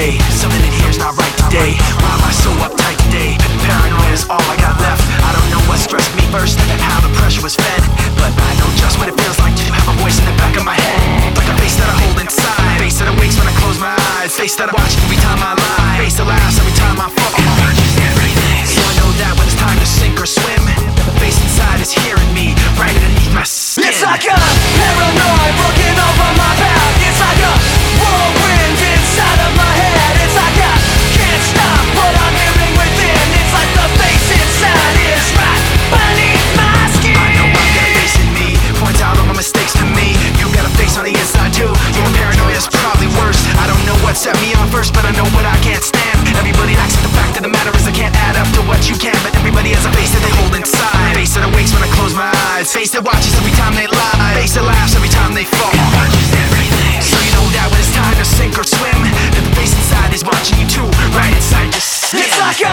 today. Something in here's not right today. Why am I so uptight today? Paranoia is all I got left. I don't know what stressed me first how the pressure was fed. But I know just what it feels like to have a voice in the back of my head. Like a face that I hold inside. Face that awakes when I close my eyes. Face that I watch every time I lie. Face that laughs every time I fall. It watches everything. So I know that when it's time to sink or swim, the face inside is hearing me right underneath my skin. It's like a paranoia. I know what I can't stand. Everybody likes it, the fact of the matter is I can't add up to what you can. But everybody has a face that they hold inside. Face that awakes when I close my eyes. Face that watches every time they lie. Face that laughs every time they fall. So you know that when it's time to sink or swim That the face inside is watching you too. Right inside your skin. It's like a